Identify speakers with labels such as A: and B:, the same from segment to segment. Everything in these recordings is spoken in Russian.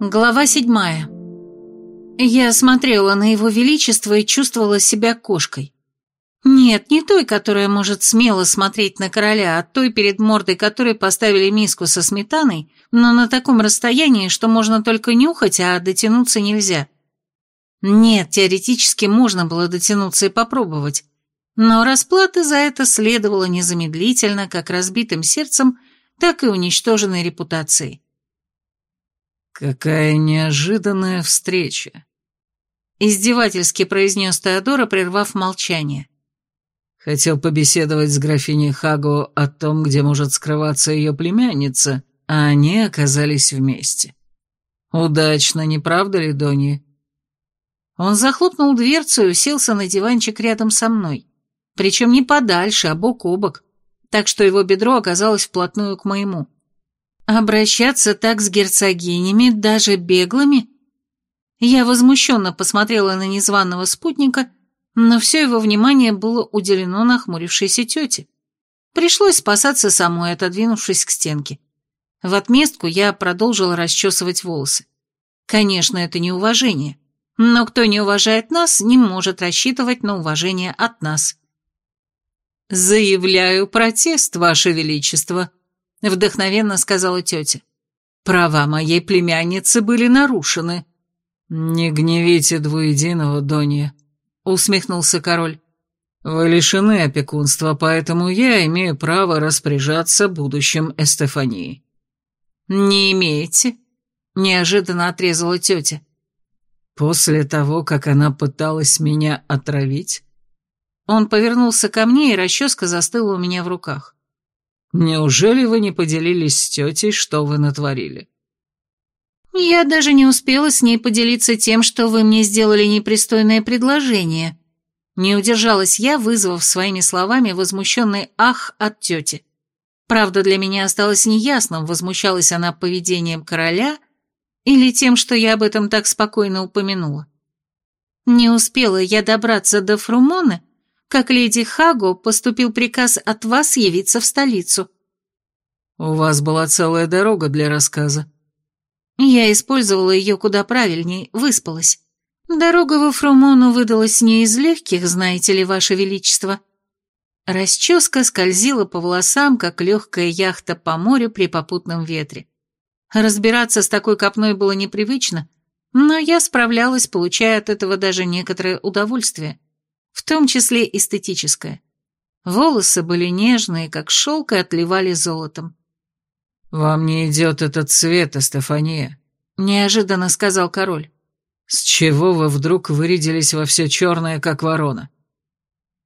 A: Глава седьмая. Я смотрела на его величество и чувствовала себя кошкой. Нет, не той, которая может смело смотреть на короля, а той, перед мордой которой поставили миску со сметаной, но на таком расстоянии, что можно только нюхать, а дотянуться нельзя. Нет, теоретически можно было дотянуться и попробовать, но расплаты за это следовало незамедлительно, как разбитым сердцем, так и уничтоженной репутацией.
B: «Какая неожиданная встреча!»
A: Издевательски произнес Теодора, прервав молчание.
B: Хотел побеседовать с графиней Хаго о том, где может скрываться ее племянница, а они оказались вместе. Удачно, не правда ли, Донни?
A: Он захлопнул дверцу и уселся на диванчик рядом со мной, причем не подальше, а бок о бок, так что его бедро оказалось вплотную к моему. Обращаться так с герцогинями, даже беглыми? Я возмущенно посмотрела на незваного спутника, но все его внимание было уделено нахмурившейся тете. Пришлось спасаться самой, отодвинувшись к стенке. В отместку я продолжила расчесывать волосы. Конечно, это неуважение, но кто не уважает нас, не может рассчитывать на уважение от нас. «Заявляю протест, Ваше Величество», — вдохновенно сказала тетя. «Права моей племянницы были нарушены».
B: «Не гневите двуединого, Донья», — усмехнулся король. «Вы лишены опекунства, поэтому я имею право распоряжаться будущим Эстефании».
A: «Не имеете», — неожиданно отрезала тетя.
B: «После того, как она пыталась меня отравить?»
A: Он повернулся ко мне, и расческа застыла у меня в руках.
B: «Неужели вы не поделились с тетей, что вы натворили?»
A: «Я даже не успела с ней поделиться тем, что вы мне сделали непристойное предложение». Не удержалась я, вызвав своими словами возмущенный ах от тети. Правда, для меня осталось неясным, возмущалась она поведением короля или тем, что я об этом так спокойно упомянула. Не успела я добраться до Фрумоны, как леди Хаго поступил приказ от вас явиться в столицу.
B: У вас была целая дорога для рассказа.
A: Я использовала ее куда правильней, выспалась. Дорога во Фрумону выдалась не из легких, знаете ли, ваше величество. Расческа скользила по волосам, как легкая яхта по морю при попутном ветре. Разбираться с такой копной было непривычно, но я справлялась, получая от этого даже некоторое удовольствие в том числе эстетическое. Волосы были нежные, как шелк, и отливали золотом.
B: «Вам не идет этот цвет, Стефания», — неожиданно сказал король. «С чего вы вдруг вырядились во все черное, как ворона?»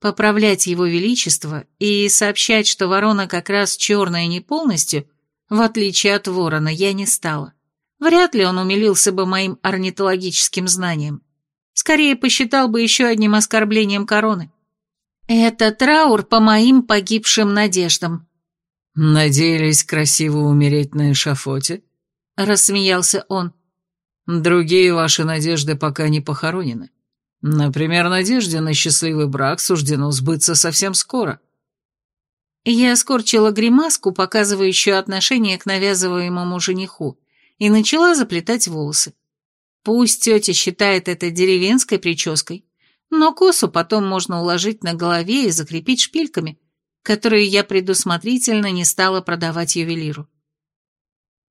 A: Поправлять его величество и сообщать, что ворона как раз черная не полностью, в отличие от ворона, я не стала. Вряд ли он умилился бы моим орнитологическим знанием скорее посчитал бы еще одним оскорблением короны. Это траур по моим погибшим надеждам.
B: «Надеялись красиво умереть на эшафоте?» — рассмеялся он. «Другие ваши надежды пока не похоронены. Например, надежде на счастливый брак суждено сбыться совсем скоро».
A: Я скорчила гримаску, показывающую отношение к навязываемому жениху, и начала заплетать волосы. Пусть тетя считает это деревенской прической, но косу потом можно уложить на голове и закрепить шпильками, которые я предусмотрительно не стала продавать ювелиру.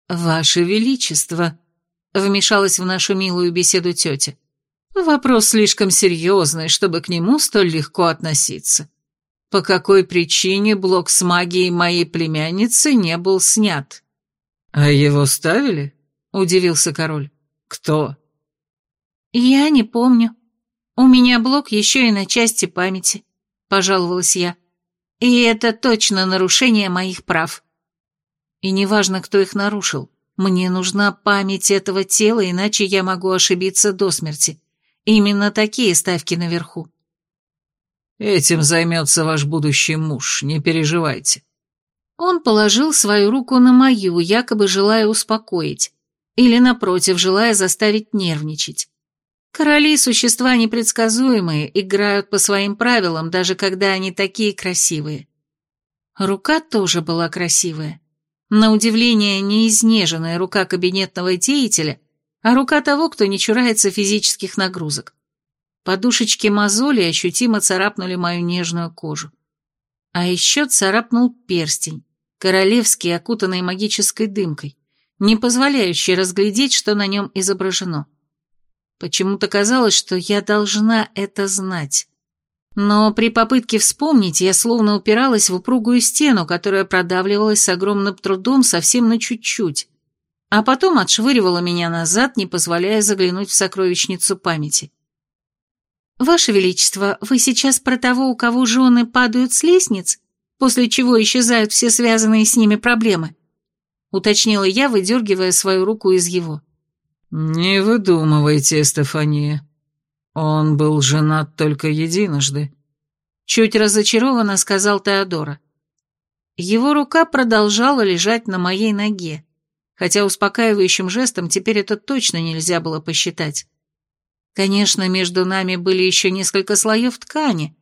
A: «Ваше Величество», — вмешалась в нашу милую беседу тетя, — «вопрос слишком серьезный, чтобы к нему столь легко относиться. По какой причине блок с магией моей племянницы не был снят?»
B: «А его ставили?» — удивился король. «Кто?»
A: «Я не помню. У меня блок еще и на части памяти», — пожаловалась я. «И это точно нарушение моих прав». И неважно, кто их нарушил, мне нужна память этого тела, иначе я могу ошибиться до смерти. Именно такие ставки наверху.
B: Этим займется ваш будущий муж, не переживайте.
A: Он положил свою руку на мою, якобы желая успокоить, или, напротив, желая заставить нервничать. Короли – существа непредсказуемые, играют по своим правилам, даже когда они такие красивые. Рука тоже была красивая. На удивление, неизнеженная рука кабинетного деятеля, а рука того, кто не чурается физических нагрузок. Подушечки мозоли ощутимо царапнули мою нежную кожу. А еще царапнул перстень, королевский, окутанный магической дымкой, не позволяющий разглядеть, что на нем изображено. Почему-то казалось, что я должна это знать. Но при попытке вспомнить я словно упиралась в упругую стену, которая продавливалась с огромным трудом совсем на чуть-чуть, а потом отшвыривала меня назад, не позволяя заглянуть в сокровищницу памяти. «Ваше Величество, вы сейчас про того, у кого жены падают с лестниц, после чего исчезают все связанные с ними проблемы?» — уточнила я, выдергивая свою руку из его.
B: «Не выдумывайте, Стефания. Он был женат только единожды», — чуть разочарованно сказал Теодора. Его рука продолжала лежать на моей ноге, хотя успокаивающим жестом теперь это точно нельзя было посчитать. Конечно, между нами были еще несколько слоев ткани,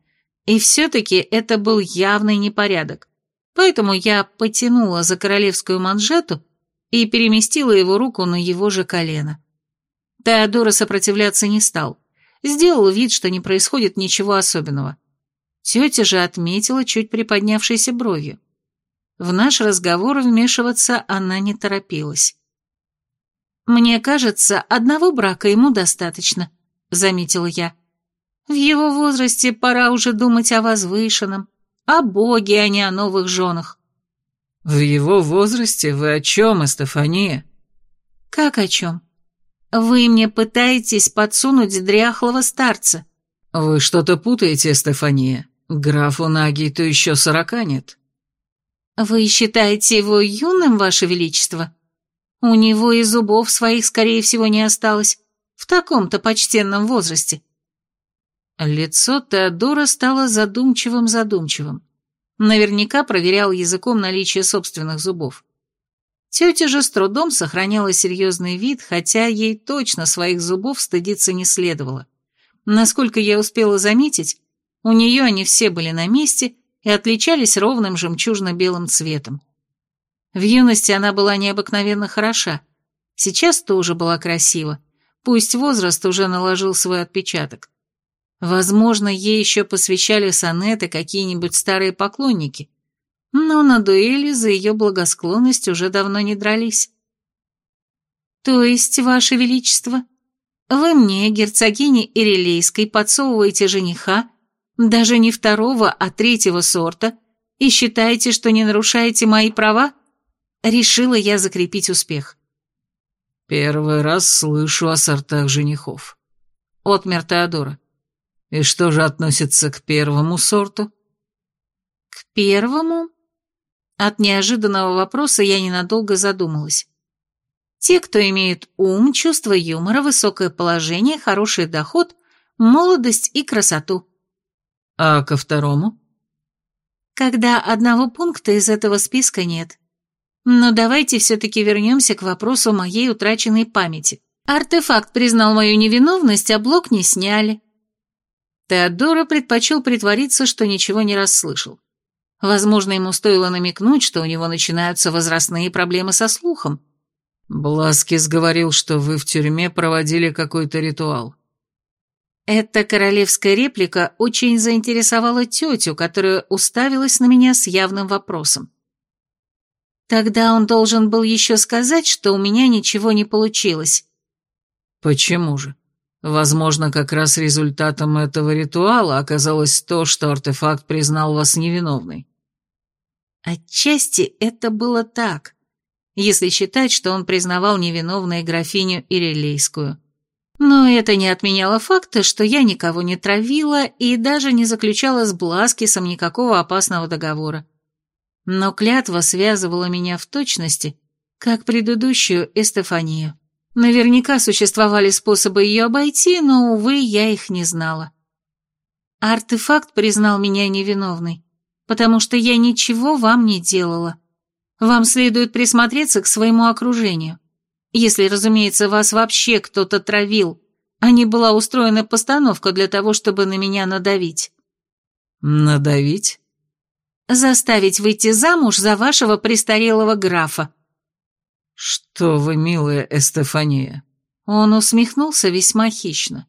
B: и все-таки это был явный непорядок. Поэтому я потянула за королевскую манжету и переместила его руку на его же колено. Теодора сопротивляться не стал. Сделал вид, что не происходит ничего особенного. Тетя же отметила чуть приподнявшейся бровью. В наш разговор вмешиваться она не торопилась. «Мне кажется, одного брака ему достаточно», — заметила я. «В его возрасте пора уже думать о возвышенном, о Боге, а не о новых женах». «В его возрасте вы о чем, Эстефания?»
A: «Как о чем? Вы мне пытаетесь подсунуть дряхлого старца».
B: «Вы что-то путаете, Стефания. Графу Наги то еще сорока нет».
A: «Вы считаете его юным, Ваше Величество? У него и зубов своих, скорее всего, не осталось в таком-то почтенном возрасте. Лицо Теодора стало задумчивым-задумчивым. Наверняка проверял языком наличие собственных зубов. Тетя же с трудом сохраняла серьезный вид, хотя ей точно своих зубов стыдиться не следовало. Насколько я успела заметить, у нее они все были на месте и отличались ровным жемчужно-белым цветом. В юности она была необыкновенно хороша, сейчас тоже была красива, Пусть возраст уже наложил свой отпечаток. Возможно, ей еще посвящали сонеты какие-нибудь старые поклонники, но на дуэли за ее благосклонность уже давно не дрались. «То есть, Ваше Величество, вы мне, герцогине Ирилейской, подсовываете жениха, даже не второго, а третьего сорта, и считаете, что не нарушаете мои права?» Решила я закрепить успех.
B: «Первый раз слышу о сортах женихов». Отмер Теодора. «И что же относится к первому сорту?»
A: «К первому?» От неожиданного вопроса я ненадолго задумалась. Те, кто имеет ум, чувство юмора, высокое положение, хороший доход, молодость и красоту.
B: А ко второму?
A: Когда одного пункта из этого списка нет. Но давайте все-таки вернемся к вопросу моей утраченной памяти. Артефакт признал мою невиновность, а блок не сняли. Теодора предпочел притвориться, что ничего не расслышал. Возможно, ему стоило намекнуть, что у него начинаются возрастные проблемы со слухом.
B: Бласкис говорил, что вы в тюрьме проводили какой-то ритуал.
A: Эта королевская реплика очень заинтересовала тетю, которая уставилась на меня с явным вопросом. Тогда он должен был еще сказать, что у меня ничего не получилось.
B: Почему же? Возможно, как раз результатом этого ритуала оказалось то, что артефакт признал вас невиновной.
A: Отчасти это было так, если считать, что он признавал невиновной графиню Ирелейскую. Но это не отменяло факта, что я никого не травила и даже не заключала с Бласкисом никакого опасного договора но клятва связывала меня в точности, как предыдущую Эстефанию. Наверняка существовали способы ее обойти, но, увы, я их не знала. Артефакт признал меня невиновной, потому что я ничего вам не делала. Вам следует присмотреться к своему окружению. Если, разумеется, вас вообще кто-то травил, а не была устроена постановка для того, чтобы на меня надавить.
B: Надавить?
A: заставить выйти замуж за вашего престарелого графа».
B: «Что вы, милая Эстефания?»
A: Он усмехнулся весьма хищно.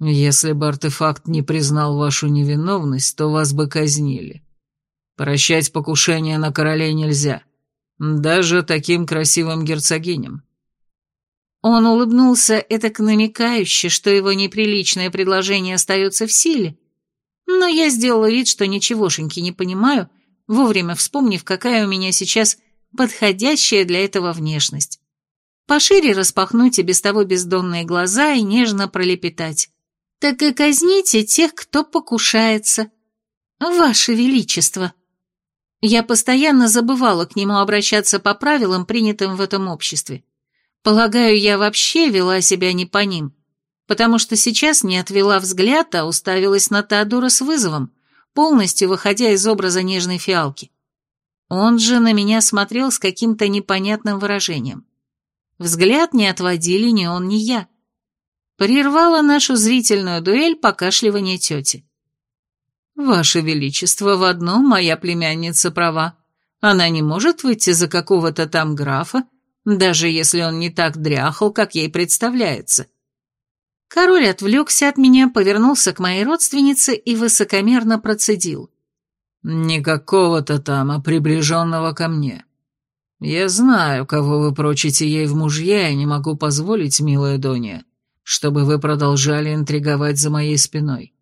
B: «Если бы артефакт не признал вашу невиновность, то вас бы казнили. Прощать покушение на королей нельзя, даже таким красивым герцогиням».
A: Он улыбнулся этак намекающе, что его неприличное предложение остается в силе, но я сделала вид, что ничегошеньки не понимаю, вовремя вспомнив, какая у меня сейчас подходящая для этого внешность. Пошире распахнуть и без того бездонные глаза и нежно пролепетать. «Так и казните тех, кто покушается. Ваше Величество!» Я постоянно забывала к нему обращаться по правилам, принятым в этом обществе. Полагаю, я вообще вела себя не по ним, потому что сейчас не отвела взгляд, а уставилась на Теодора с вызовом, полностью выходя из образа нежной фиалки. Он же на меня смотрел с каким-то непонятным выражением. Взгляд не отводили ни он, ни я. Прервала нашу зрительную дуэль покашливание тети. «Ваше Величество, в одном моя племянница права. Она не может выйти за какого-то там графа, даже если он не так дряхал, как ей представляется. Король отвлекся от меня, повернулся к моей родственнице и высокомерно процедил.
B: «Не какого-то там, а приближенного ко мне. Я знаю, кого вы прочите ей в мужья, и не могу позволить, милая Донья, чтобы вы продолжали интриговать за моей спиной.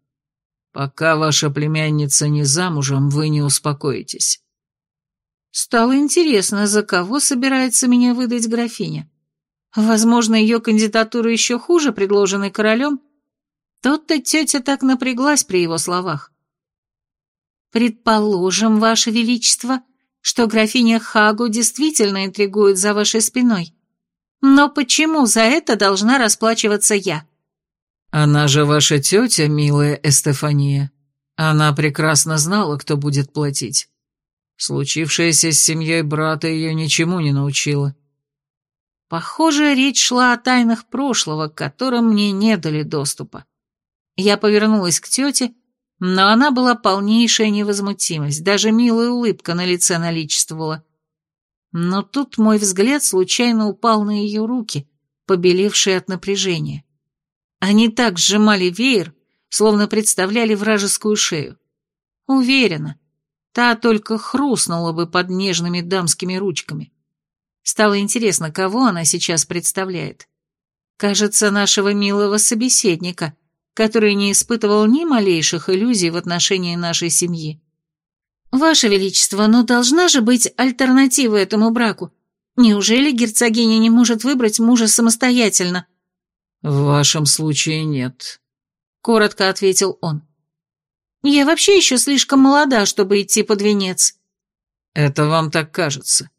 B: Пока ваша племянница не замужем, вы не успокоитесь.
A: Стало интересно, за кого собирается меня выдать графиня. Возможно, ее кандидатура еще хуже, предложенной королем. Тот-то тетя так напряглась при его словах. «Предположим, Ваше Величество, что графиня Хагу действительно интригует за вашей спиной. Но почему за это должна расплачиваться я?»
B: «Она же ваша тетя, милая Эстефания. Она прекрасно знала, кто будет платить. Случившееся с семьей брата ее ничему не научило.
A: Похоже, речь шла о тайнах прошлого, к которым мне не дали доступа. Я повернулась к тете, но она была полнейшая невозмутимость, даже милая улыбка на лице наличествовала. Но тут мой взгляд случайно упал на ее руки, побелевшие от напряжения. Они так сжимали веер, словно представляли вражескую шею. Уверена, Та только хрустнула бы под нежными дамскими ручками. Стало интересно, кого она сейчас представляет. Кажется, нашего милого собеседника, который не испытывал ни малейших иллюзий в отношении нашей семьи. «Ваше Величество, но должна же быть альтернатива этому браку. Неужели герцогиня не может выбрать мужа самостоятельно?»
B: «В вашем случае нет», — коротко ответил он.
A: Я вообще еще слишком молода, чтобы идти под венец».
B: «Это вам так кажется.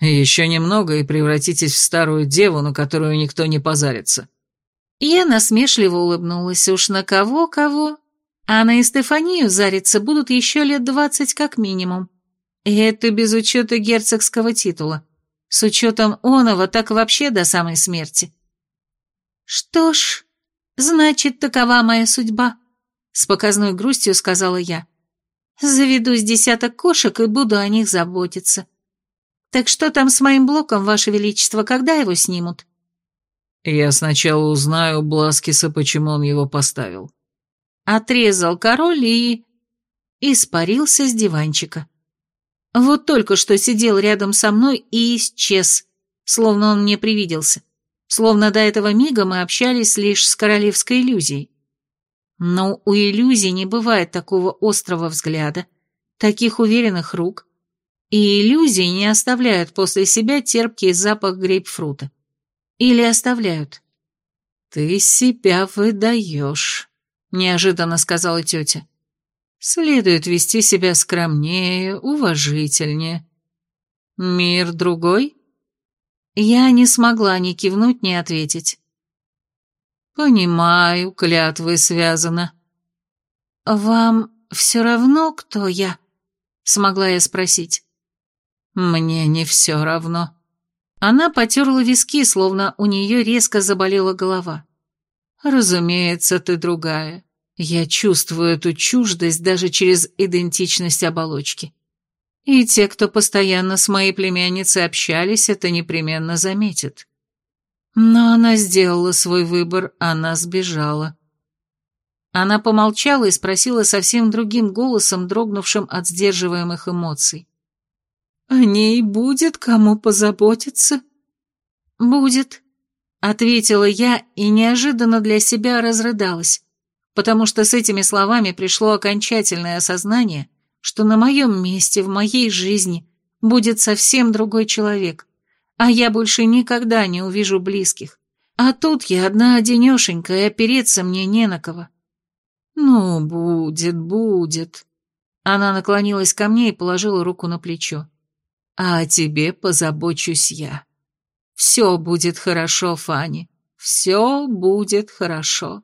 B: Еще немного и превратитесь в старую деву, на которую никто не позарится».
A: Я насмешливо улыбнулась. Уж на кого-кого. А на Эстефанию зариться будут еще лет двадцать как минимум. И это без учета герцогского титула. С учетом оного так вообще до самой смерти. Что ж, значит, такова моя судьба. С показной грустью сказала я. Заведу с десяток кошек и буду о них заботиться. Так что там с моим блоком, Ваше Величество, когда его снимут?
B: Я сначала узнаю у Бласкиса, почему он его поставил.
A: Отрезал король и... испарился с диванчика. Вот только что сидел рядом со мной и исчез, словно он мне привиделся. Словно до этого мига мы общались лишь с королевской иллюзией. Но у иллюзий не бывает такого острого взгляда, таких уверенных рук, и иллюзии не оставляют после себя терпкий запах грейпфрута. Или оставляют. «Ты себя выдаешь», — неожиданно сказала тетя. «Следует вести себя скромнее, уважительнее. Мир другой?» Я не смогла ни кивнуть, ни ответить. «Понимаю, клятвы связано». «Вам все равно, кто я?» — смогла я спросить. «Мне не все равно». Она потерла виски, словно у нее резко заболела голова. «Разумеется, ты другая. Я чувствую эту чуждость даже через идентичность оболочки. И те, кто постоянно с моей племянницей общались, это непременно заметят. Но она сделала свой выбор, она сбежала. Она помолчала и спросила совсем другим голосом, дрогнувшим от сдерживаемых эмоций. «О ней будет кому позаботиться?» «Будет», — ответила я и неожиданно для себя разрыдалась, потому что с этими словами пришло окончательное осознание, что на моем месте, в моей жизни, будет совсем другой человек, а я больше никогда не увижу близких. А тут я одна-одинешенька, и опереться мне не на кого. Ну, будет, будет. Она наклонилась ко мне и положила руку на плечо. А о тебе позабочусь я. Все будет хорошо, Фанни, все будет хорошо.